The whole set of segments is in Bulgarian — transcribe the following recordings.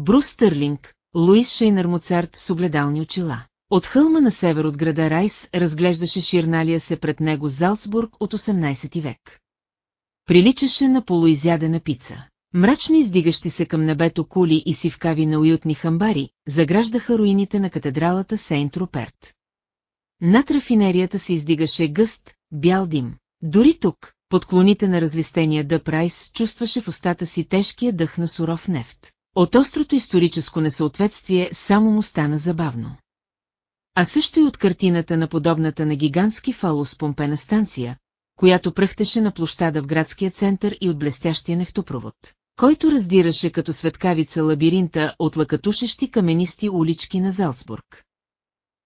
Брус Стърлинг, Луис Шейнер Моцарт с огледални очила. От хълма на север от града Райс разглеждаше ширналия се пред него Залцбург от 18 век. Приличаше на полуизядена пица. Мрачно издигащи се към небето кули и сивкави на уютни хамбари, заграждаха руините на катедралата Сейнт Руперт. Над рафинерията се издигаше гъст, бял дим. Дори тук, под клоните на разлистения Дъп Райс, чувстваше в устата си тежкия дъх на суров нефт. От острото историческо несъответствие само му стана забавно. А също и от картината на подобната на гигантски фалос помпена станция, която пръхтеше на площада в градския център и от блестящия нефтопровод, който раздираше като светкавица лабиринта от лъкатушещи каменисти улички на Залцбург.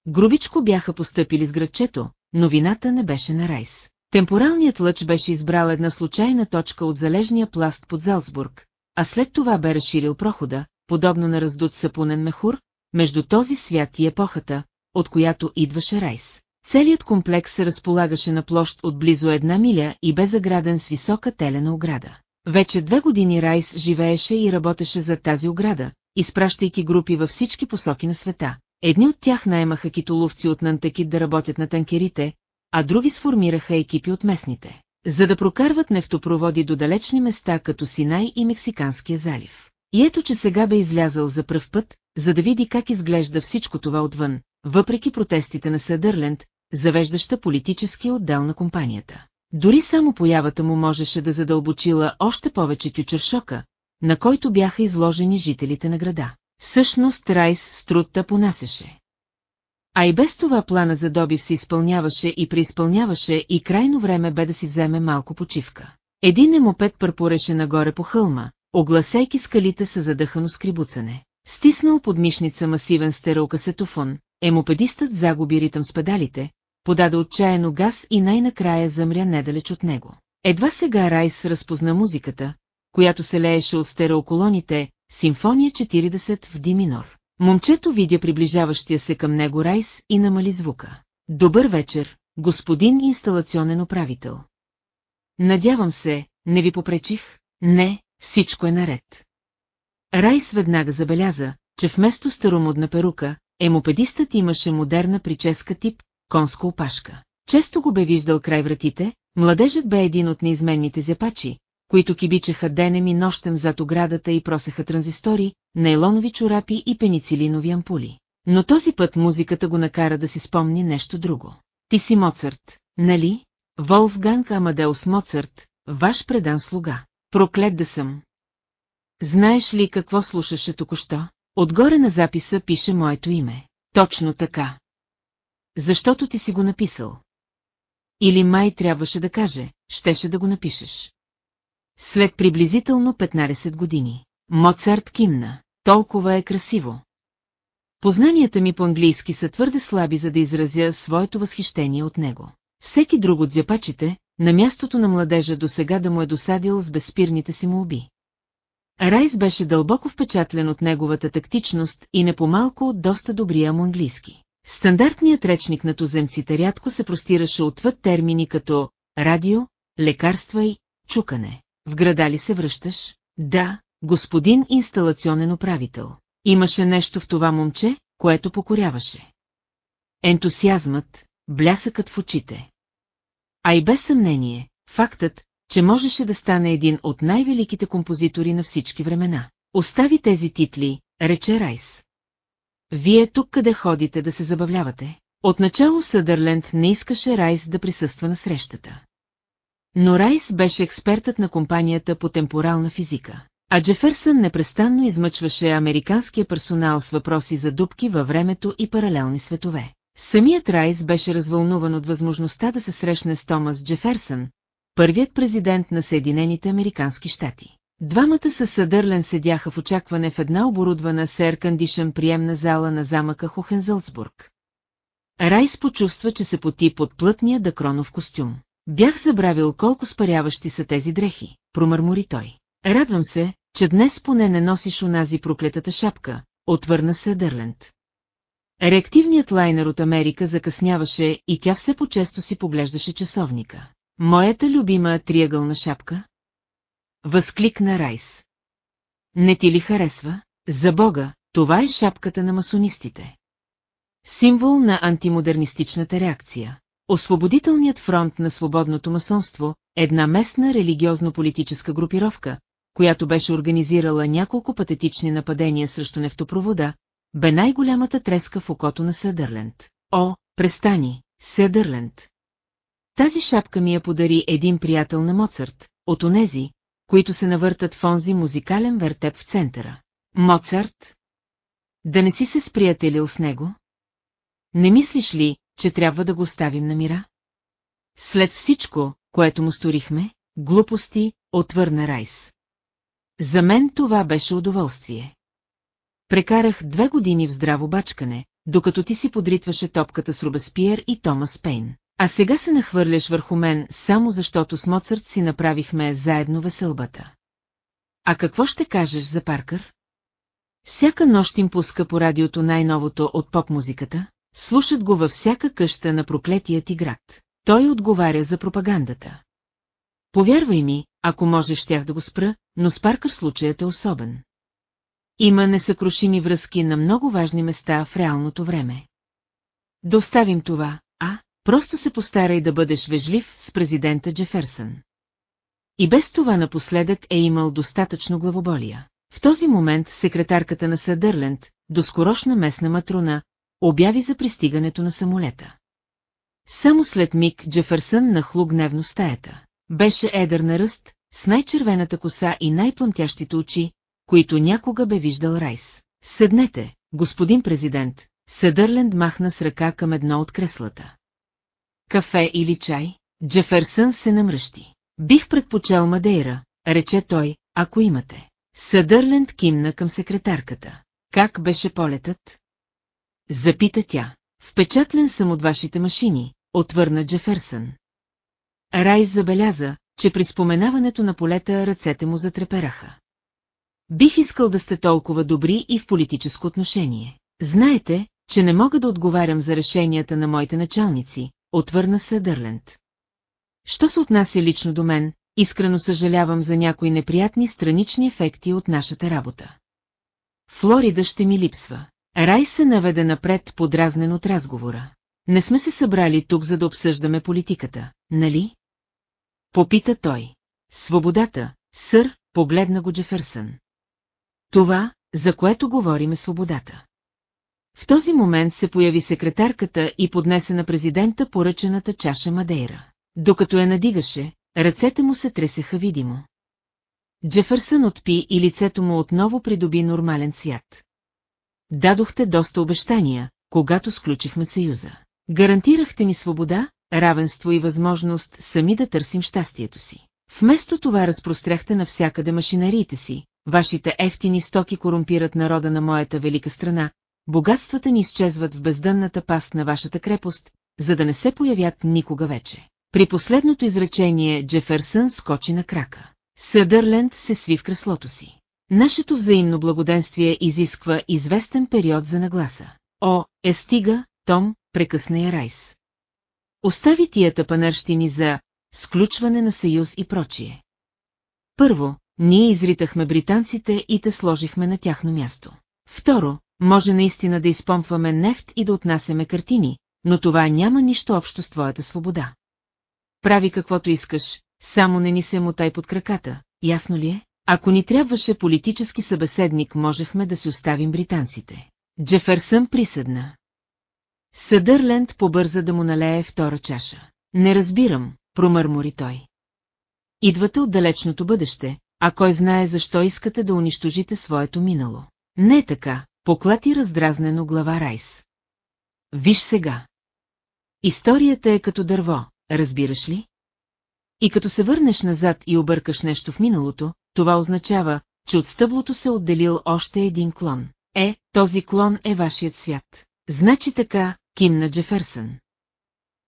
Грубичко бяха постъпили с градчето, но вината не беше на Райс. Темпоралният лъч беше избрал една случайна точка от залежния пласт под Залцбург, а след това бе разширил прохода, подобно на раздут сапунен мехур, между този свят и епохата, от която идваше Райс. Целият комплекс се разполагаше на площ от близо една миля и бе заграден с висока телена ограда. Вече две години Райс живееше и работеше за тази ограда, изпращайки групи във всички посоки на света. Едни от тях наемаха китоловци от Нантекит да работят на танкерите, а други сформираха екипи от местните, за да прокарват нефтопроводи до далечни места като Синай и Мексиканския залив. И ето, че сега бе излязъл за пръв път, за да види как изглежда всичко това отвън, въпреки протестите на Съдърленд, завеждаща политически отдел на компанията. Дори само появата му можеше да задълбочила още повече тючершока, на който бяха изложени жителите на града. Всъщност Райс с трудта понасеше. А и без това планът за добив се изпълняваше и преизпълняваше и крайно време бе да си вземе малко почивка. Един емопед пърпореше нагоре по хълма, огласейки скалите с задъхано скрибуцане. Стиснал под мишница масивен стереокасетофон, емопедистът загуби ритъм с педалите, подаде отчаяно газ и най-накрая замря недалеч от него. Едва сега Райс разпозна музиката, която се лееше от стереоколоните, симфония 40 в ди минор. Момчето видя приближаващия се към него Райс и намали звука. Добър вечер, господин инсталационен управител. Надявам се, не ви попречих? Не, всичко е наред. Райс веднага забеляза, че вместо старомодна перука, емопедистът имаше модерна прическа тип конска опашка. Често го бе виждал край вратите, младежът бе един от неизменните зяпачи, които кибичаха денем и нощем зад оградата и просеха транзистори, нейлонови чорапи и пеницилинови ампули. Но този път музиката го накара да си спомни нещо друго. Ти си Моцарт, нали? Волфганг Амадеус Моцарт, ваш предан слуга. Проклет да съм. Знаеш ли какво слушаше току-що? Отгоре на записа пише моето име. Точно така. Защото ти си го написал. Или май трябваше да каже, щеше да го напишеш. След приблизително 15 години. Моцарт кимна. Толкова е красиво. Познанията ми по-английски са твърде слаби, за да изразя своето възхищение от него. Всеки друг от зяпачите, на мястото на младежа до сега да му е досадил с безспирните си молби. Райс беше дълбоко впечатлен от неговата тактичност и не по-малко от доста добрия му английски. Стандартният речник на туземците рядко се простираше отвъд термини като радио, лекарства и чукане. В града ли се връщаш? Да, господин инсталационен управител. Имаше нещо в това момче, което покоряваше. Ентусиазмът, блясъкът в очите. А и без съмнение, фактът, че можеше да стане един от най-великите композитори на всички времена. Остави тези титли, рече Райс. Вие тук къде ходите да се забавлявате? Отначало Съдърленд не искаше Райс да присъства на срещата. Но Райс беше експертът на компанията по темпорална физика. А Джеферсън непрестанно измъчваше американския персонал с въпроси за дубки във времето и паралелни светове. Самият Райс беше развълнуван от възможността да се срещне с Томас Джеферсън, първият президент на Съединените Американски щати. Двамата със Съдърлен седяха в очакване в една оборудвана сер Кандишън приемна зала на замъка Хохензълцбург. Райс почувства, че се поти под плътния дакронов костюм. Бях забравил колко спаряващи са тези дрехи, промърмори той. Радвам се, че днес поне не носиш унази проклетата шапка, отвърна се Дърленд. Реактивният лайнер от Америка закъсняваше и тя все по-често си поглеждаше часовника. Моята любима триъгълна шапка? Възкликна Райс. Не ти ли харесва? За Бога, това е шапката на масонистите. Символ на антимодернистичната реакция. Освободителният фронт на свободното масонство, една местна религиозно-политическа групировка, която беше организирала няколко патетични нападения срещу нефтопровода, бе най-голямата треска в окото на Съдърленд. О, престани, Съдърленд! Тази шапка ми я подари един приятел на Моцарт, от онези, които се навъртат в онзи музикален вертеп в центъра. Моцарт? Да не си се сприятелил с него? Не мислиш ли, че трябва да го оставим на мира? След всичко, което му сторихме, глупости, отвърна Райс. За мен това беше удоволствие. Прекарах две години в здраво бачкане, докато ти си подритваше топката с Рубеспиер и Томас Пейн. А сега се нахвърляш върху мен, само защото с Моцарт си направихме заедно веселбата. А какво ще кажеш за Паркър? Всяка нощ им пуска по радиото най-новото от поп-музиката, слушат го във всяка къща на проклетия ти град. Той отговаря за пропагандата. Повярвай ми, ако може щях да го спра, но с Паркър случаят е особен. Има несъкрушими връзки на много важни места в реалното време. Да оставим това, а? Просто се постарай да бъдеш вежлив с президента Джеферсън. И без това напоследък е имал достатъчно главоболия. В този момент секретарката на Съдърленд, доскорошна местна матрона, обяви за пристигането на самолета. Само след миг Джефърсън нахлу гневно стаята. Беше едър на ръст, с най-червената коса и най-плъмтящите очи, които някога бе виждал Райс. Седнете, господин президент, Съдърленд махна с ръка към едно от креслата. Кафе или чай? Джеферсън се намръщи. Бих предпочел Мадейра, рече той, ако имате. Съдърленд кимна към секретарката. Как беше полетът? Запита тя. Впечатлен съм от вашите машини, отвърна Джеферсън. Рай забеляза, че при споменаването на полета ръцете му затрепераха. Бих искал да сте толкова добри и в политическо отношение. Знаете, че не мога да отговарям за решенията на моите началници, отвърна Съдърленд. Що се отнася лично до мен, искрено съжалявам за някои неприятни странични ефекти от нашата работа. Флорида ще ми липсва. Рай се наведе напред подразнен от разговора. Не сме се събрали тук, за да обсъждаме политиката, нали? Попита той. Свободата, сър, погледна го Джеферсън. Това, за което говорим е свободата. В този момент се появи секретарката и поднесе на президента поръчената чаша Мадейра. Докато я надигаше, ръцете му се тресеха видимо. Джефърсън отпи и лицето му отново придоби нормален цвят. Дадохте доста обещания, когато сключихме съюза. Гарантирахте ни свобода, равенство и възможност сами да търсим щастието си. Вместо това разпростряхте навсякъде машинариите си, вашите ефтини стоки корумпират народа на моята велика страна, богатствата ни изчезват в бездънната паст на вашата крепост, за да не се появят никога вече. При последното изречение Джеферсън скочи на крака. Съдърленд се сви в креслото си. Нашето взаимно благоденствие изисква известен период за нагласа. О, е стига, Том, прекъсна я Райс. Остави тия тъпанърщини за сключване на съюз и прочие. Първо, ние изритахме британците и те сложихме на тяхно място. Второ, може наистина да изпомпваме нефт и да отнасяме картини, но това няма нищо общо с твоята свобода. Прави каквото искаш, само не ни се мутай под краката, ясно ли е? Ако ни трябваше политически събеседник, можехме да си оставим британците. Джеферсън присъдна. Съдърленд побърза да му налее втора чаша. Не разбирам, промърмори той. Идвате от далечното бъдеще, а кой знае защо искате да унищожите своето минало. Не е така, поклати раздразнено глава Райс. Виж сега. Историята е като дърво, разбираш ли? И като се върнеш назад и объркаш нещо в миналото, това означава, че от стъблото се отделил още един клон. Е, този клон е вашият свят. Значи така, кимна Джеферсън.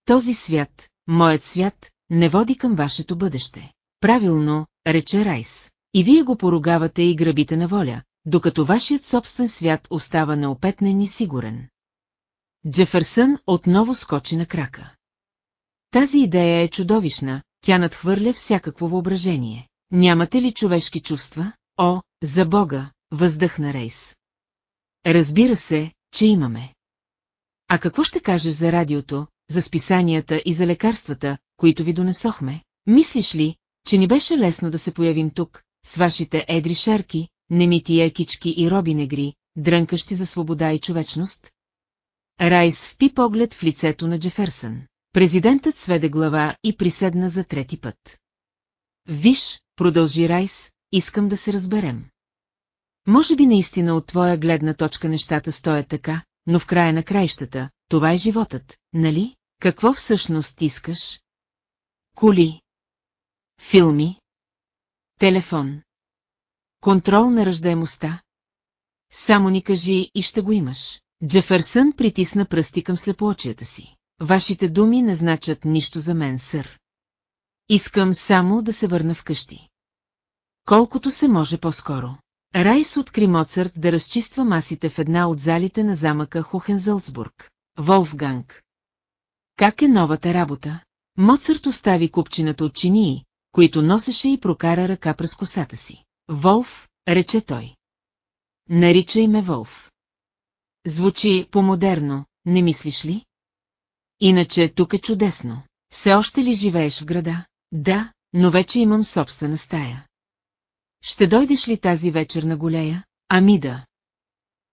Този свят, моят свят, не води към вашето бъдеще. Правилно, рече Райс. И вие го поругавате и грабите на воля, докато вашият собствен свят остава неопетнен и сигурен. Джеферсън отново скочи на крака. Тази идея е чудовищна, тя надхвърля всякакво въображение. Нямате ли човешки чувства? О, за Бога, въздъхна Рейс. Разбира се, че имаме. А какво ще кажеш за радиото, за списанията и за лекарствата, които ви донесохме? Мислиш ли, че ни беше лесно да се появим тук, с вашите едри шарки, немити екички и роби негри, дрънкащи за свобода и човечност? Райс впи поглед в лицето на Джеферсън. Президентът сведе глава и приседна за трети път. Виж, продължи Райс, искам да се разберем. Може би наистина от твоя гледна точка нещата стоят така, но в края на краищата, това е животът, нали? Какво всъщност искаш? Коли. Филми. Телефон. Контрол на ръждаемостта. Само ни кажи и ще го имаш. Джеферсън притисна пръсти към слепоочията си. Вашите думи не значат нищо за мен, сър. Искам само да се върна вкъщи. Колкото се може по-скоро. Райс откри Моцарт да разчиства масите в една от залите на замъка Хохензълцбург. Волфганг. Как е новата работа? Моцарт остави купчината от чинии, които носеше и прокара ръка през косата си. Волф, рече той. Наричай ме Волф. Звучи по-модерно, не мислиш ли? Иначе тук е чудесно. Все още ли живееш в града? Да, но вече имам собствена стая. Ще дойдеш ли тази вечер на голея? Ами да.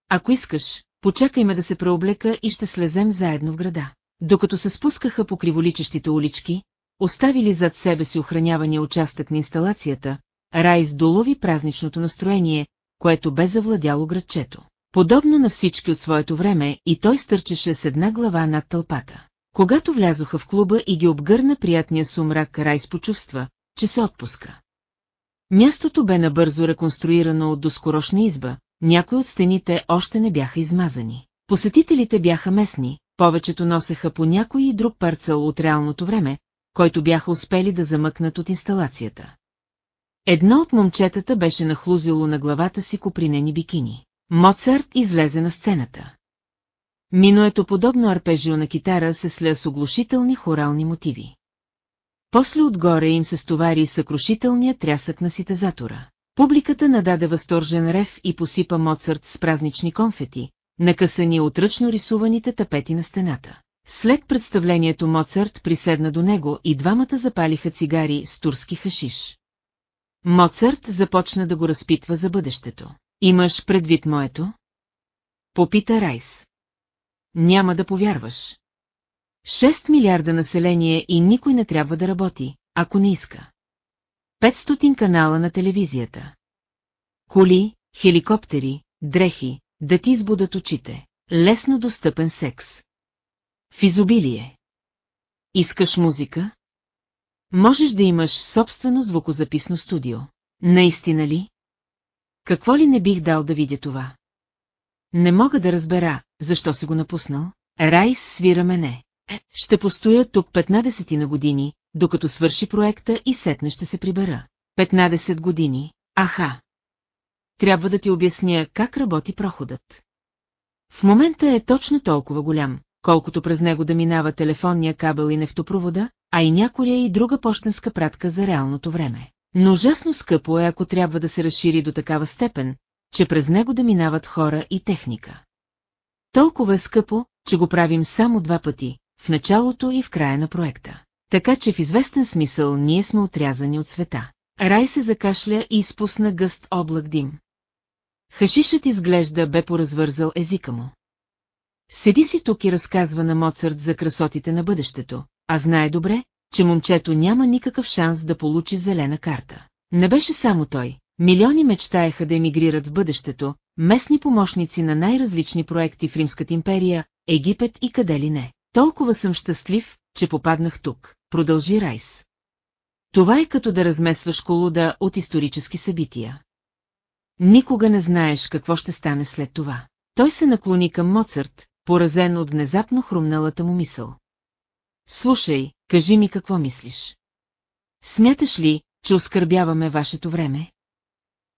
Ако искаш, почакай ме да се преоблека и ще слезем заедно в града. Докато се спускаха по криволичещите улички, оставили зад себе си охранявания участък на инсталацията, Райс долови празничното настроение, което бе завладяло градчето. Подобно на всички от своето време, и той стърчеше с една глава над тълпата. Когато влязоха в клуба и ги обгърна приятния сумрак, Райс почувства, че се отпуска. Мястото бе набързо реконструирано от доскорошна изба, някои от стените още не бяха измазани. Посетителите бяха местни, повечето носеха по някой и друг парцел от реалното време, който бяха успели да замъкнат от инсталацията. Едно от момчетата беше нахлузило на главата си копринени бикини. Моцарт излезе на сцената. Минуето подобно арпежио на китара се сля с оглушителни хорални мотиви. После отгоре им се стовари съкрушителният трясък на ситезатора. Публиката нададе възторжен рев и посипа Моцарт с празнични конфети, накъсани от ръчно рисуваните тапети на стената. След представлението Моцарт приседна до него и двамата запалиха цигари с турски хашиш. Моцарт започна да го разпитва за бъдещето. Имаш предвид моето? Попита Райс. Няма да повярваш. 6 милиарда население и никой не трябва да работи, ако не иска. 500 канала на телевизията. Коли, хеликоптери, дрехи, да ти избудат очите. Лесно достъпен секс. В изобилие. Искаш музика? Можеш да имаш собствено звукозаписно студио. Наистина ли? Какво ли не бих дал да видя това? Не мога да разбера, защо си го напуснал. Райс свира мене. Ще постоя тук 15 на години, докато свърши проекта и сетне ще се прибера. 15 години, аха. Трябва да ти обясня как работи проходът. В момента е точно толкова голям, колкото през него да минава телефонния кабел и нефтопровода, а и някоя и друга почтенска пратка за реалното време. Но ужасно скъпо е, ако трябва да се разшири до такава степен, че през него да минават хора и техника. Толкова е скъпо, че го правим само два пъти, в началото и в края на проекта. Така че в известен смисъл ние сме отрязани от света. Рай се закашля и изпусна гъст облак дим. Хашишът изглежда бе поразвързал езика му. Седи си тук и разказва на Моцарт за красотите на бъдещето, а знае добре, че момчето няма никакъв шанс да получи зелена карта. Не беше само той. Милиони мечтаеха да емигрират в бъдещето, местни помощници на най-различни проекти в Римската империя, Египет и къде ли не. Толкова съм щастлив, че попаднах тук, продължи Райс. Това е като да размесваш колуда от исторически събития. Никога не знаеш какво ще стане след това. Той се наклони към Моцарт, поразен от внезапно хрумналата му мисъл. Слушай, кажи ми какво мислиш. Смяташ ли, че оскърбяваме вашето време?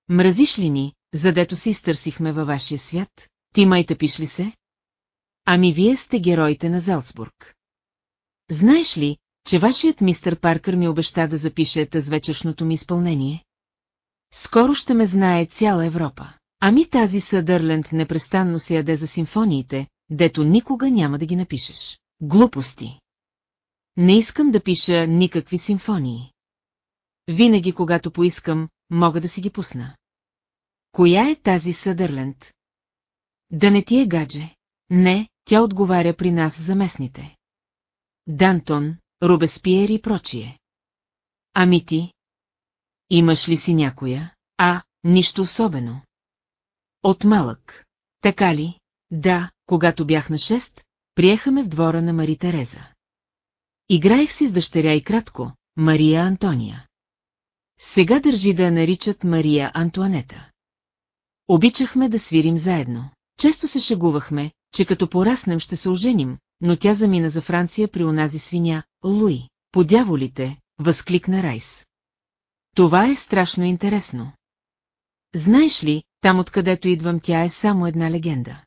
Мразиш ли ни, задето се изтърсихме във вашия свят? Ти май тъпиш ли се? Ами вие сте героите на Залцбург. Знаеш ли, че вашият мистер Паркър ми обеща да запише с вечершното ми изпълнение? Скоро ще ме знае цяла Европа. Ами тази Съдърленд непрестанно се яде за симфониите, дето никога няма да ги напишеш. Глупости. Не искам да пиша никакви симфонии. Винаги, когато поискам, мога да си ги пусна. Коя е тази Съдърленд? Да не ти е гадже. Не, тя отговаря при нас за местните. Дантон, Робеспиер и прочие. Ами ти? Имаш ли си някоя? А, нищо особено. От малък. Така ли? Да, когато бях на 6, приехаме в двора на Мари Тереза. Играех си с дъщеря и кратко, Мария Антония. Сега държи да я наричат Мария Антуанета. Обичахме да свирим заедно. Често се шегувахме, че като пораснем ще се оженим, но тя замина за Франция при онази свиня, Луи. По дяволите, възкликна Райс. Това е страшно интересно. Знаеш ли, там откъдето идвам тя е само една легенда.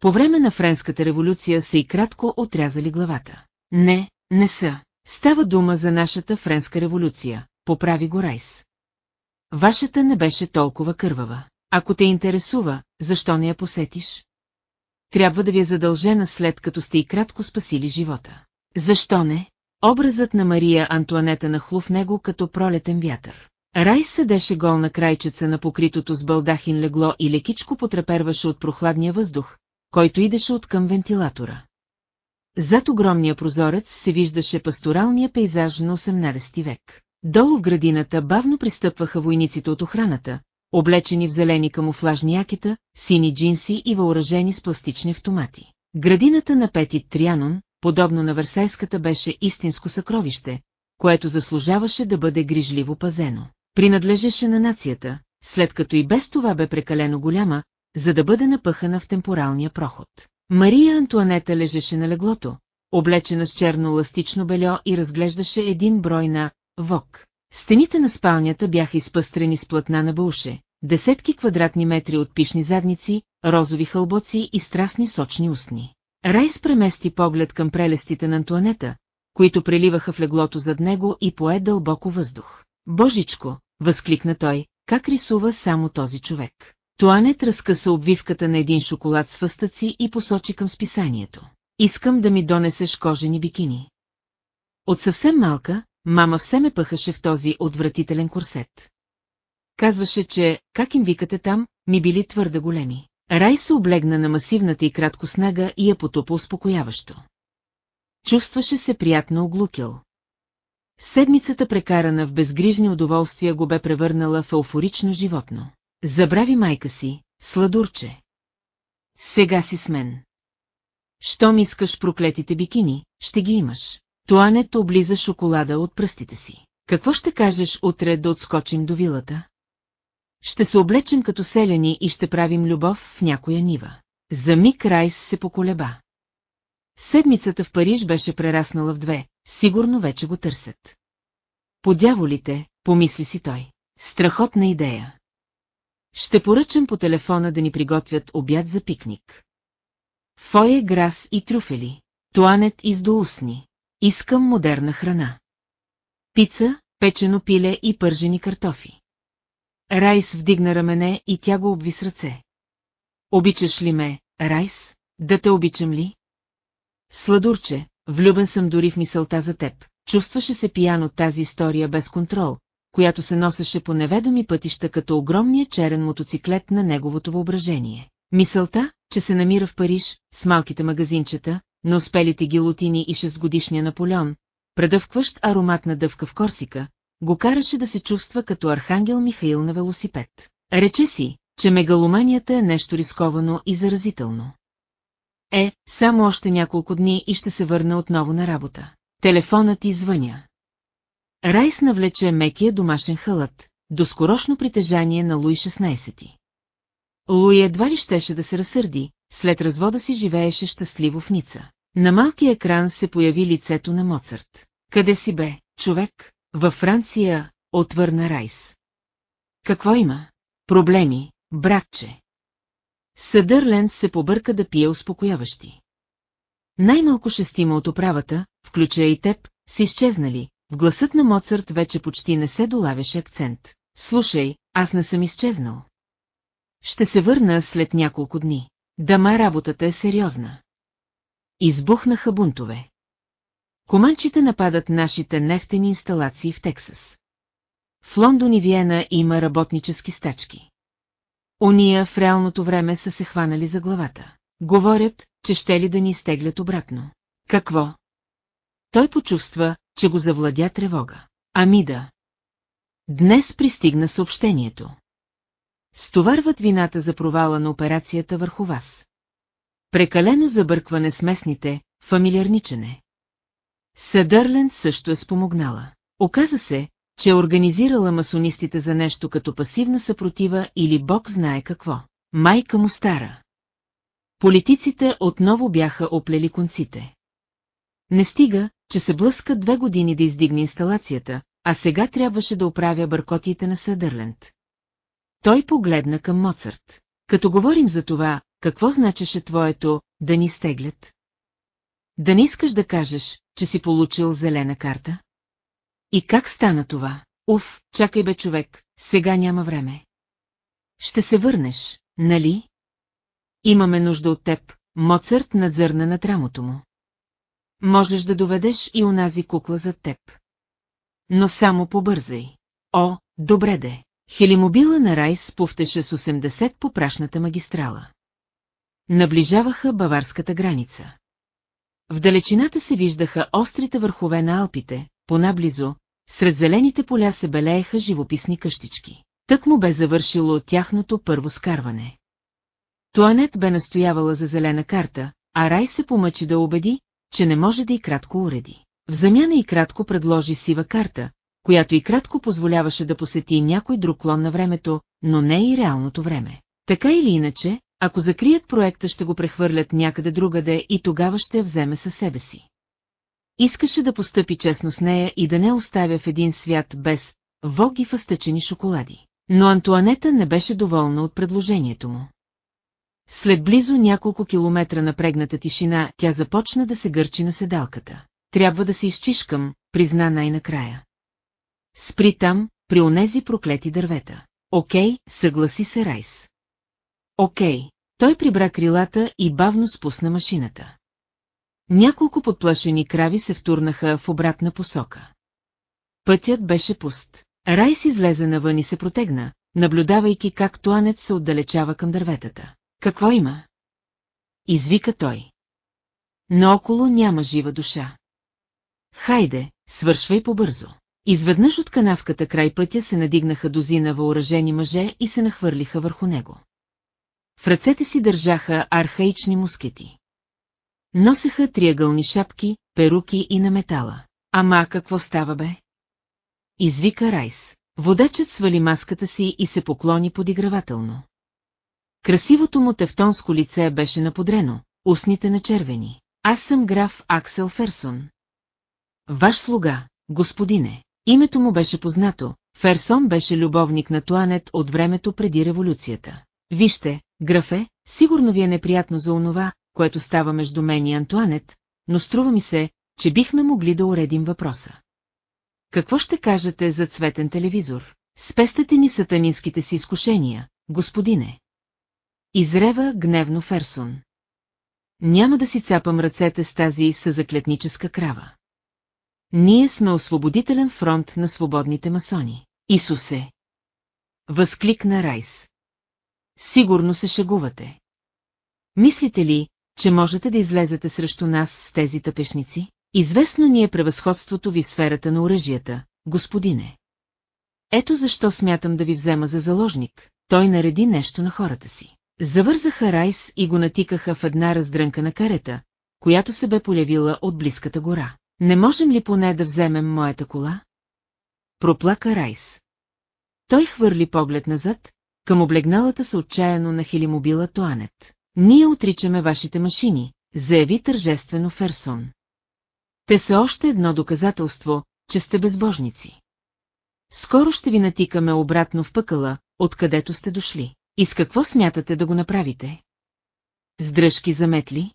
По време на Френската революция са и кратко отрязали главата. Не, не са. Става дума за нашата Френска революция, поправи го Райс. Вашата не беше толкова кървава. Ако те интересува, защо не я посетиш? Трябва да ви е задължена след като сте и кратко спасили живота. Защо не? Образът на Мария Антуанета нахлу в него като пролетен вятър. Райс седеше гол на крайчеца на покритото с балдахин легло и лекичко потреперваше от прохладния въздух, който идеше от към вентилатора. Зад огромния прозорец се виждаше пасторалния пейзаж на 18 век. Долу в градината бавно пристъпваха войниците от охраната, облечени в зелени камуфлажни якета, сини джинси и въоръжени с пластични автомати. Градината на Петит Трианон, подобно на Версайската, беше истинско съкровище, което заслужаваше да бъде грижливо пазено. Принадлежеше на нацията, след като и без това бе прекалено голяма, за да бъде напъхана в темпоралния проход. Мария Антуанета лежеше на леглото, облечена с черно ластично бельо и разглеждаше един брой на «Вок». Стените на спалнята бяха изпъстрени с платна на бауше, десетки квадратни метри от пишни задници, розови хълбоци и страстни сочни устни. Райс премести поглед към прелестите на Антуанета, които преливаха в леглото зад него и пое дълбоко въздух. Божичко, възкликна той, как рисува само този човек. Туанет разкъса обвивката на един шоколад с фъстъци и посочи към списанието. Искам да ми донесеш кожени бикини. От съвсем малка, мама все ме пъхаше в този отвратителен курсет. Казваше, че, как им викате там, ми били твърде големи. Рай се облегна на масивната и кратко снага и я потупа успокояващо. Чувстваше се приятно оглукил. Седмицата прекарана в безгрижни удоволствия го бе превърнала в еуфорично животно. Забрави майка си, сладурче. Сега си с мен. Щом искаш проклетите бикини, ще ги имаш. Туанет облиза шоколада от пръстите си. Какво ще кажеш утре да отскочим до вилата? Ще се облечем като селяни и ще правим любов в някоя нива. За миг Райс се поколеба. Седмицата в Париж беше прераснала в две, сигурно вече го търсят. По дяволите, помисли си той. Страхотна идея. Ще поръчам по телефона да ни приготвят обяд за пикник. Фое грас и трюфели. Туанет издоусни. Искам модерна храна. Пица, печено пиле и пържени картофи. Райс вдигна рамене и тя го обви с ръце. Обичаш ли ме, Райс? Да те обичам ли? Сладурче, влюбен съм дори в мисълта за теб. Чувстваше се пиян от тази история без контрол, която се носеше по неведоми пътища като огромния черен мотоциклет на неговото въображение. Мисълта, че се намира в Париж, с малките магазинчета, на успелите гилотини и шестгодишния Наполеон, предъвкващ аромат на дъвка в Корсика, го караше да се чувства като архангел Михаил на велосипед. Рече си, че мегаломанията е нещо рисковано и заразително. Е, само още няколко дни и ще се върна отново на работа. Телефонът извъня. Райс навлече мекия домашен халат, до скорошно притежание на Луи 16. Луи едва ли щеше да се разсърди, след развода си живееше щастливо в Ница. На малкия екран се появи лицето на Моцарт. Къде си бе, човек? Във Франция, отвърна Райс. Какво има? Проблеми, братче. Съдърленд се побърка да пие успокояващи. Най-малко шестима от управата, включая и теб, са изчезнали. В гласът на Моцарт вече почти не се долавяше акцент. Слушай, аз не съм изчезнал. Ще се върна след няколко дни. Дама работата е сериозна. Избухнаха бунтове. Команчите нападат нашите нефтени инсталации в Тексас. В Лондон и Виена има работнически стачки. Ония в реалното време са се хванали за главата. Говорят, че ще ли да ни изтеглят обратно. Какво? Той почувства, че го завладя тревога. Ами да. Днес пристигна съобщението. Стоварват вината за провала на операцията върху вас. Прекалено забъркване с местните, фамилиарничане. Съдърленд също е спомогнала. Оказа се, че е организирала масонистите за нещо като пасивна съпротива или Бог знае какво. Майка му стара. Политиците отново бяха оплели конците. Не стига, че се блъска две години да издигне инсталацията, а сега трябваше да оправя бъркотиите на Съдърленд. Той погледна към Моцарт. Като говорим за това, какво значеше твоето «да ни стеглят»? Да не искаш да кажеш, че си получил зелена карта? И как стана това? Уф, чакай бе човек, сега няма време. Ще се върнеш, нали? Имаме нужда от теб, Моцарт надзърна на трамото му. Можеш да доведеш и онази кукла зад теб. Но само побързай. О, добре де. Хелимобила на Райс повтеше с 80 по прашната магистрала. Наближаваха баварската граница. В далечината се виждаха острите върхове на Алпите, понаблизо, сред зелените поля се белееха живописни къщички. Тък му бе завършило тяхното първо скарване. Туанет бе настоявала за зелена карта, а Рай се помъчи да убеди, че не може да и кратко уреди. В замяна и кратко предложи сива карта, която и кратко позволяваше да посети някой друг клон на времето, но не и реалното време. Така или иначе, ако закрият проекта ще го прехвърлят някъде другаде и тогава ще я вземе със себе си. Искаше да постъпи честно с нея и да не оставя в един свят без воги фъстъчени шоколади. Но Антуанета не беше доволна от предложението му. След близо няколко километра напрегната тишина, тя започна да се гърчи на седалката. Трябва да се изчишкам, призна най-накрая. Спри там, при онези проклети дървета. Окей, съгласи се Райс. Окей, той прибра крилата и бавно спусна машината. Няколко подплашени крави се втурнаха в обратна посока. Пътят беше пуст. Райс излезе навън и се протегна, наблюдавайки как туанец се отдалечава към дърветата. Какво има? Извика той. Наоколо няма жива душа. Хайде, свършвай побързо. Изведнъж от канавката край пътя се надигнаха дозина въоръжени мъже и се нахвърлиха върху него. В ръцете си държаха архаични мускети. Носеха триъгълни шапки, перуки и на метала. Ама какво става бе? Извика Райс. Водачът свали маската си и се поклони подигравателно. Красивото му тевтонско лице беше наподрено, устните начервени. Аз съм граф Аксел Ферсон. Ваш слуга, господине. Името му беше познато, Ферсон беше любовник на Туанет от времето преди революцията. Вижте, графе, сигурно ви е неприятно за онова, което става между мен и Антуанет, но струва ми се, че бихме могли да уредим въпроса. Какво ще кажете за цветен телевизор? Спестете ни сатанинските си изкушения, господине. Изрева гневно Ферсон. Няма да си цапам ръцете с тази съзаклетническа крава. Ние сме освободителен фронт на свободните масони. Исусе! Възкликна Райс. Сигурно се шегувате. Мислите ли, че можете да излезете срещу нас с тези тъпешници? Известно ни е превъзходството ви в сферата на оръжията, господине. Ето защо смятам да ви взема за заложник. Той нареди нещо на хората си. Завързаха Райс и го натикаха в една раздрънка на карета, която се бе полявила от близката гора. Не можем ли поне да вземем моята кола? Проплака Райс. Той хвърли поглед назад, към облегналата се отчаяно на хелимобила Туанет. Ние отричаме вашите машини, заяви тържествено Ферсон. Те са още едно доказателство, че сте безбожници. Скоро ще ви натикаме обратно в пъкъла, откъдето сте дошли. И с какво смятате да го направите? С дръжки за метли?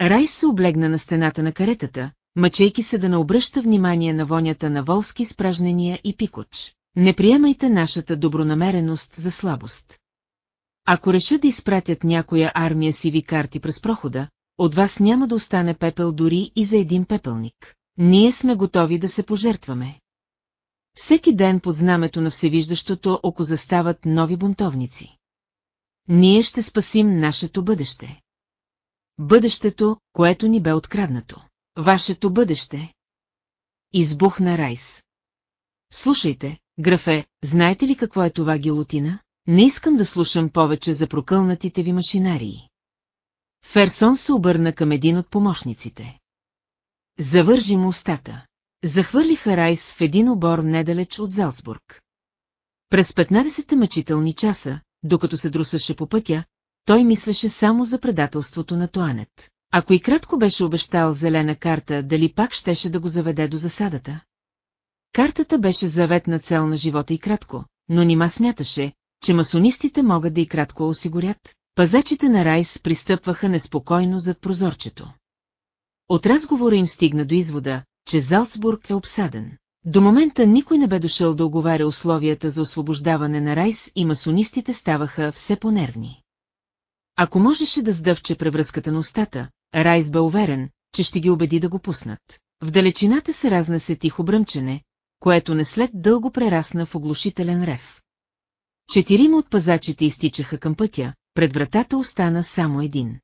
Райс се облегна на стената на каретата, мъчейки се да не обръща внимание на вонята на волски спражнения и пикоч. Не приемайте нашата добронамереност за слабост. Ако решат да изпратят някоя армия сиви карти през прохода, от вас няма да остане пепел дори и за един пепелник. Ние сме готови да се пожертваме. Всеки ден под знамето на Всевиждащото око застават нови бунтовници. Ние ще спасим нашето бъдеще. Бъдещето, което ни бе откраднато. Вашето бъдеще. Избухна Райс. Слушайте, графе, знаете ли какво е това гилотина? Не искам да слушам повече за прокълнатите ви машинарии. Ферсон се обърна към един от помощниците. Завържи му устата. Захвърлиха Райс в един обор недалеч от Залцбург. През 15 мъчителни часа, докато се друсаше по пътя, той мислеше само за предателството на Туанет. Ако и кратко беше обещал зелена карта, дали пак щеше да го заведе до засадата? Картата беше заветна цел на живота и кратко, но нима смяташе, че масонистите могат да и кратко осигурят. Пазачите на Райс пристъпваха неспокойно зад прозорчето. От разговора им стигна до извода, че Залцбург е обсаден. До момента никой не бе дошъл да оговаря условията за освобождаване на Райс и масонистите ставаха все по-нервни. Ако можеше да сдъвче превръзката на устата, Райс бе уверен, че ще ги убеди да го пуснат. В далечината се разнесе тихо бръмчене, което не след дълго прерасна в оглушителен рев. Четирима от пазачите изтичаха към пътя, пред вратата остана само един.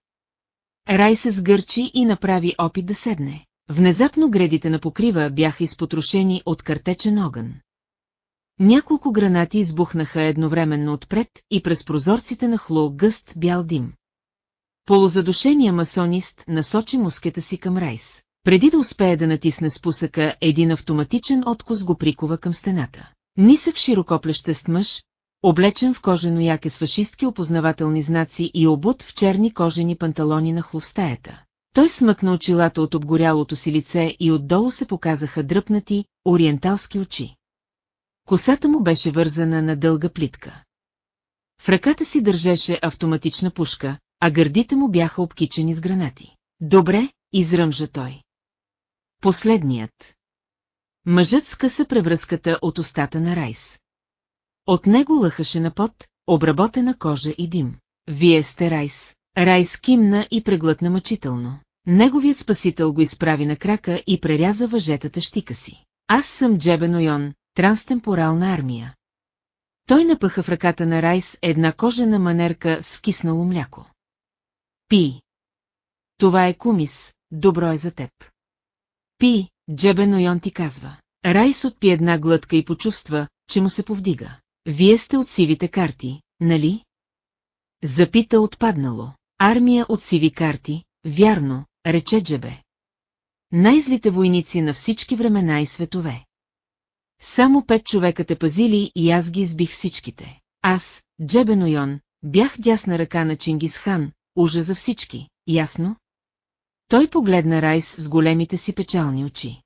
Рай се сгърчи и направи опит да седне. Внезапно гредите на покрива бяха изпотрошени от картечен огън. Няколко гранати избухнаха едновременно отпред и през прозорците на хло гъст бял дим. Полузадушения масонист насочи мускета си към Райс. Преди да успее да натисне спусъка, един автоматичен откос го прикова към стената. Нисък широкоплещест мъж, облечен в кожено яке с фашистки опознавателни знаци и обут в черни кожени панталони на хловстаята. Той смъкна очилата от обгорялото си лице и отдолу се показаха дръпнати, ориенталски очи. Косата му беше вързана на дълга плитка. В ръката си държеше автоматична пушка, а гърдите му бяха обкичени с гранати. Добре, изръмжа той. Последният. Мъжът скъса превръзката от устата на Райс. От него лъхаше на пот, обработена кожа и дим. Вие сте Райс. Райс кимна и преглътна мъчително. Неговият спасител го изправи на крака и преряза въжетата щика си. Аз съм Джебен Ойон, транстемпорална армия. Той напъха в ръката на Райс една кожена манерка с вкиснало мляко. Пи. Това е кумис, добро е за теб. Пи, Джебен Ойон ти казва. Райс отпи една глътка и почувства, че му се повдига. Вие сте от сивите карти, нали? Запита отпаднало. Армия от сиви карти, вярно, рече Джебе. Най-злите войници на всички времена и светове. Само пет човека те пазили и аз ги избих всичките. Аз, Джебе Нойон, бях дясна ръка на Чингис хан, ужа за всички, ясно? Той погледна Райс с големите си печални очи.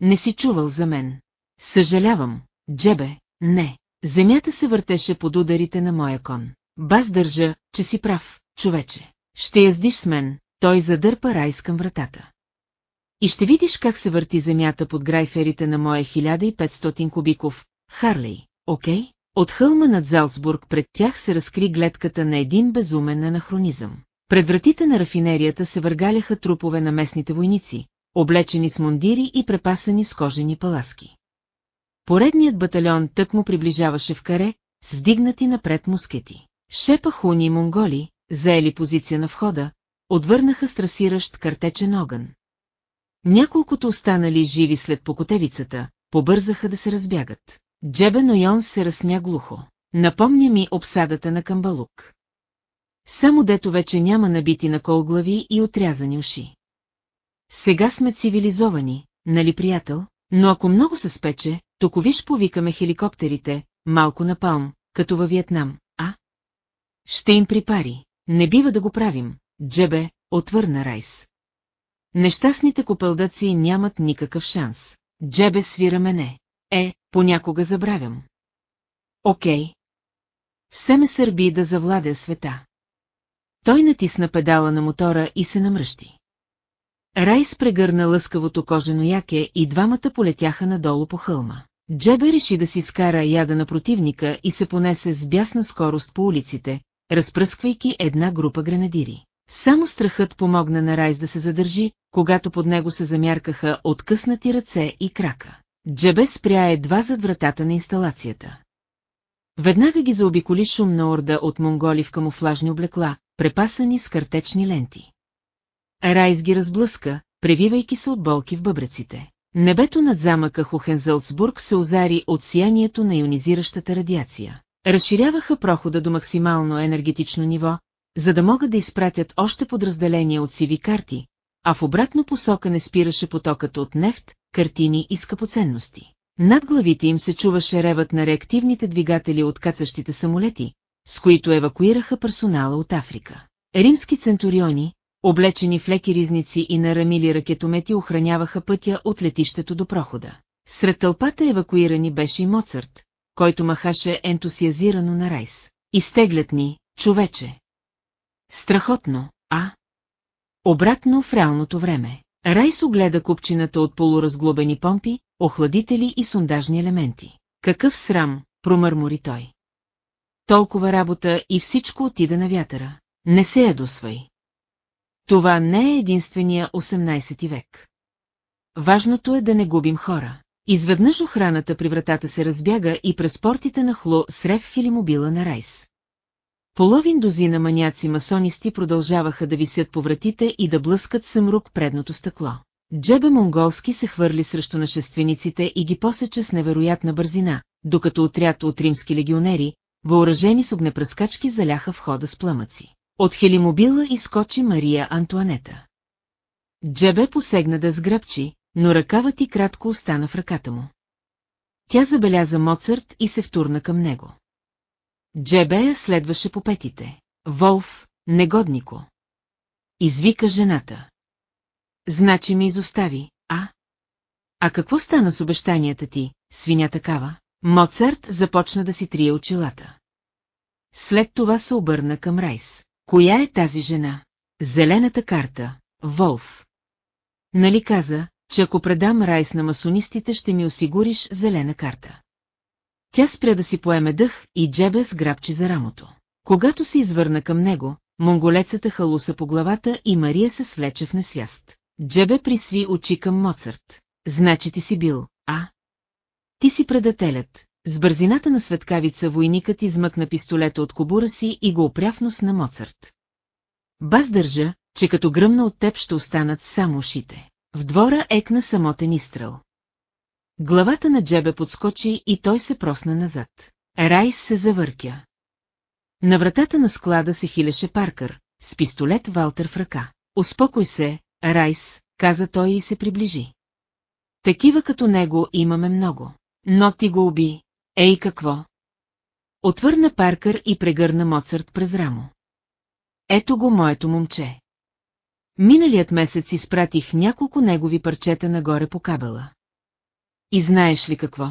Не си чувал за мен. Съжалявам, Джебе, не. Земята се въртеше под ударите на моя кон. Баз държа, че си прав, човече. Ще яздиш с мен, той задърпа Райс към вратата. И ще видиш как се върти земята под грайферите на моя 1500 кубиков, Харлей, окей? От хълма над Залцбург пред тях се разкри гледката на един безумен анахронизъм. Пред вратите на рафинерията се въргаляха трупове на местните войници, облечени с мундири и препасани с кожени паласки. Поредният батальон тък му приближаваше в каре, с вдигнати напред мускети. Шепа хуни и монголи, заели позиция на входа, отвърнаха страсиращ картечен огън. Няколкото останали живи след покотевицата, побързаха да се разбягат. Джебен Ойон се разсмя глухо. Напомня ми обсадата на Камбалук. Само дето вече няма набити на кол глави и отрязани уши. Сега сме цивилизовани, нали приятел? Но ако много се спече, токо виж повикаме хеликоптерите, малко на палм, като във Виетнам, а? Ще им припари. Не бива да го правим, Джебе, отвърна Райс. Нещастните копълдаци нямат никакъв шанс. Джебе свира мене. Е, понякога забравям. Окей. Все ме сърби да завладя света. Той натисна педала на мотора и се намръщи. Райс прегърна лъскавото кожено яке и двамата полетяха надолу по хълма. Джебе реши да си скара яда на противника и се понесе с бясна скорост по улиците, разпръсквайки една група гренадири. Само страхът помогна на Райс да се задържи, когато под него се замяркаха откъснати ръце и крака. Джебе спря едва зад вратата на инсталацията. Веднага ги заобиколи шумна орда от монголи в камуфлажни облекла, препасани с картечни ленти. Райс ги разблъска, превивайки се от болки в бъбреците. Небето над замъка Хохензълцбург се озари от сиянието на ионизиращата радиация. Разширяваха прохода до максимално енергетично ниво, за да могат да изпратят още подразделения от сиви карти, а в обратно посока не спираше потокът от нефт, картини и скъпоценности. Над главите им се чуваше ревът на реактивните двигатели от кацащите самолети, с които евакуираха персонала от Африка. Римски центуриони, облечени в леки ризници и нарамили ракетомети охраняваха пътя от летището до прохода. Сред тълпата евакуирани беше и Моцарт, който махаше ентусиазирано на Райс. Изтеглят ни, човече. Страхотно, а? Обратно в реалното време. Райс огледа купчината от полуразглобени помпи, охладители и сондажни елементи. Какъв срам, промърмори той. Толкова работа и всичко отида на вятъра. Не се ядосвай. Това не е единствения 18 век. Важното е да не губим хора. Изведнъж охраната при вратата се разбяга и през портите на Хло срев филимобила на Райс. Половин дозина маняци масонисти продължаваха да висят по вратите и да блъскат съмрук предното стъкло. Джебе монголски се хвърли срещу нашествениците и ги посече с невероятна бързина, докато отряд от римски легионери, въоръжени с огнепръскачки, заляха входа с пламъци. От хелимобила изкочи Мария Антуанета. Джебе посегна да сгръбчи, но ръкавът ти кратко остана в ръката му. Тя забеляза Моцарт и се втурна към него. Джебея следваше по петите. Волф, негоднико. Извика жената. Значи ми изостави, а? А какво стана с обещанията ти, свиня такава? Моцарт започна да си трие очилата. След това се обърна към Райс. Коя е тази жена? Зелената карта, Волф. Нали каза, че ако предам Райс на масонистите ще ми осигуриш зелена карта. Тя спря да си поеме дъх и Джебес грабчи за рамото. Когато се извърна към него, монголецата халуса по главата и Мария се свлече в несвяст. Джебе присви очи към Моцарт. Значи ти си бил, а? Ти си предателят. С бързината на светкавица войникът измъкна пистолета от кобура си и го опря в нос на Моцарт. Баз държа, че като гръмна от теб ще останат само ушите. В двора екна самотен изстрел. Главата на Джебе подскочи и той се просна назад. Райс се завъртя. На вратата на склада се хилеше Паркър, с пистолет Валтер в ръка. Успокой се, Райс, каза той и се приближи. Такива като него имаме много. Но ти го уби. Ей какво? Отвърна Паркър и прегърна Моцарт през рамо. Ето го моето момче. Миналият месец изпратих няколко негови парчета нагоре по кабела. И знаеш ли какво?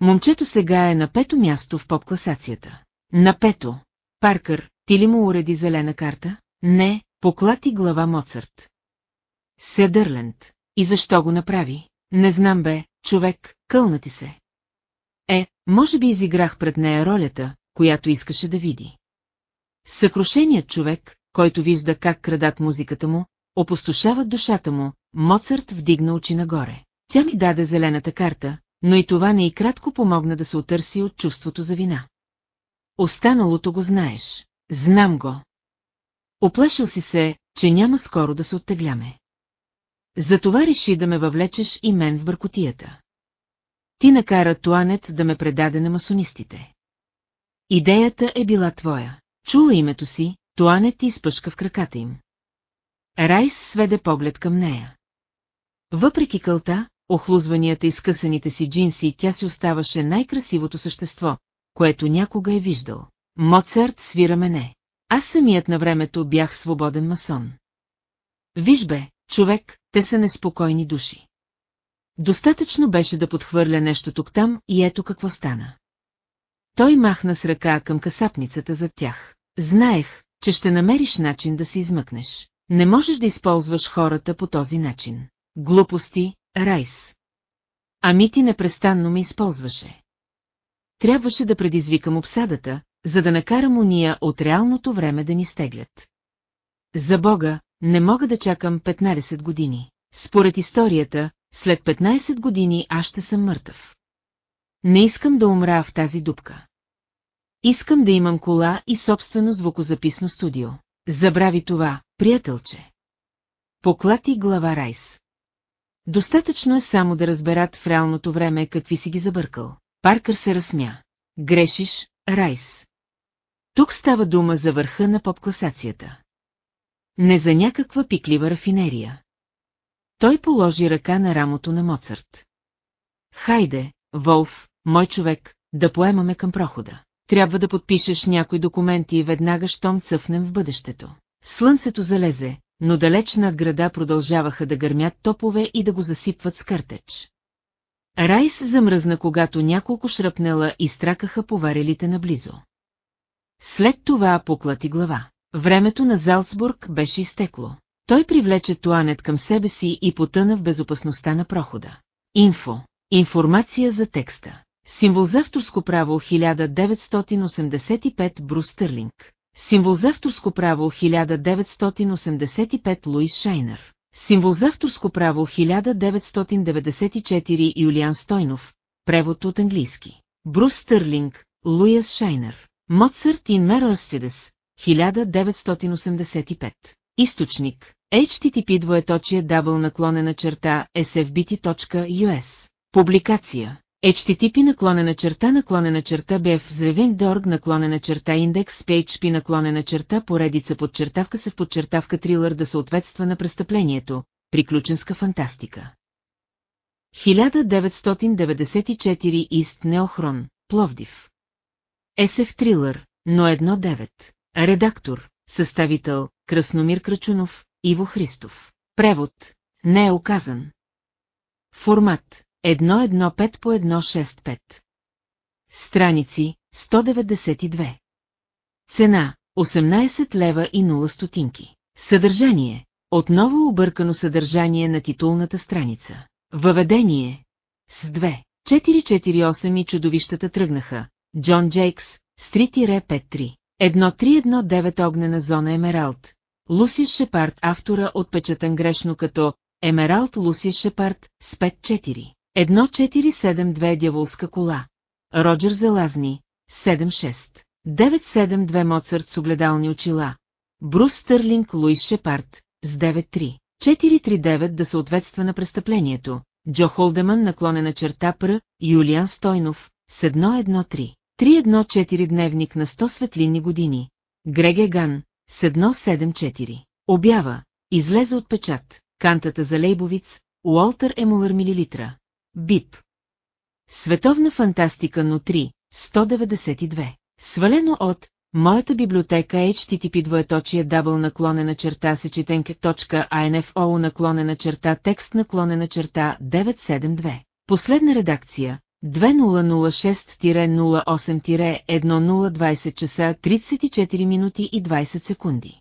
Момчето сега е на пето място в поп-класацията. На пето. Паркър, ти ли му уреди зелена карта? Не, поклати глава Моцарт. Седърленд. И защо го направи? Не знам бе, човек, кълна ти се. Е, може би изиграх пред нея ролята, която искаше да види. Съкрушеният човек, който вижда как крадат музиката му, опустошават душата му, Моцарт вдигна очи нагоре. Тя ми даде зелената карта, но и това не и кратко помогна да се отърси от чувството за вина. Останалото го знаеш. Знам го. Оплашил си се, че няма скоро да се оттегляме. Затова реши да ме въвлечеш и мен в бъркотията. Ти накара Туанет да ме предаде на масонистите. Идеята е била твоя. Чула името си, Туанет изпъшка в краката им. Райс сведе поглед към нея. Въпреки кълта, охлузванията и скъсаните си джинси, тя си оставаше най-красивото същество, което някога е виждал. Моцарт свира мене. Аз самият на времето бях свободен масон. Виж бе, човек, те са неспокойни души. Достатъчно беше да подхвърля нещо тук-там и ето какво стана. Той махна с ръка към касапницата зад тях. Знаех, че ще намериш начин да се измъкнеш. Не можеш да използваш хората по този начин. Глупости, Райс. Ами ти непрестанно ме използваше. Трябваше да предизвикам обсадата, за да накарам уния от реалното време да ни стеглят. За Бога, не мога да чакам 15 години. Според историята, след 15 години аз ще съм мъртъв. Не искам да умра в тази дупка. Искам да имам кола и собствено звукозаписно студио. Забрави това, приятелче. Поклати глава Райс. Достатъчно е само да разберат в реалното време какви си ги забъркал. Паркър се разсмя. Грешиш, Райс. Тук става дума за върха на поп-класацията. Не за някаква пиклива рафинерия. Той положи ръка на рамото на Моцарт. Хайде, Волф, мой човек, да поемаме към прохода. Трябва да подпишеш някои документи и веднага щом цъфнем в бъдещето. Слънцето залезе, но далеч над града продължаваха да гърмят топове и да го засипват с къртеч. Райс замръзна, когато няколко шрапнела изтракаха поварелите наблизо. След това поклати глава. Времето на Залцбург беше изтекло. Той привлече Туанет към себе си и потъна в безопасността на прохода. Инфо. Информация за текста. Символ за авторско право 1985 Брус Стърлинг. Символ за авторско право 1985 Луис Шайнер. Символ за авторско право 1994 Юлиан Стойнов. Превод от английски. Брус Стърлинг, Луис Шайнер. Моцарт и Мерърстидес, 1985. Източник. HTTP двоеточие дабл наклонена черта sfbt.us. Публикация. HTTP наклонена черта наклонена черта BF DORG наклонена черта индекс PHP наклонена черта поредица подчертавка се в подчертавка трилър да съответства на престъплението, приключенска фантастика. 1994 Ист Неохрон, Пловдив. SF Трилър, но 1-9. Редактор, съставител, Красномир Крачунов, Иво Христов. Превод, не е оказан. Формат, 1.1.5 по 1.6.5. Страници 192. Цена 18 лева и 0 стотинки. Съдържание. Отново объркано съдържание на титулната страница. Въведение. С 2. 448 и чудовищата тръгнаха. Джон Джейкс, Стрити Ре 53. 1319 огнена зона Емералд. Луси Шепард автора отпечатан грешно като Емералд Луси Шепард с 5-4. 1472 дяволска кола. Роджер Залазни, 76. 972 Моцарт с огледални очила. Брус Стърлинг Луис Шепард, с 93. 439 да съответства на престъплението. Джо Холдеман наклонена черта Пр. Юлиан Стойнов, с 113. 314 дневник на 100 светлинни години. Греге Ган, с 174. Обява. Излезе от печат. Кантата за Лейбовиц, Уолтер Емулър милилитра. Бип. Световна фантастика но 3, 192. Свалено от Моята библиотека HTTP двоеточие дабл наклонена черта сечетенке.info наклонена черта текст наклонена черта 972. Последна редакция 2006-08-1020 часа 34 минути и 20 секунди.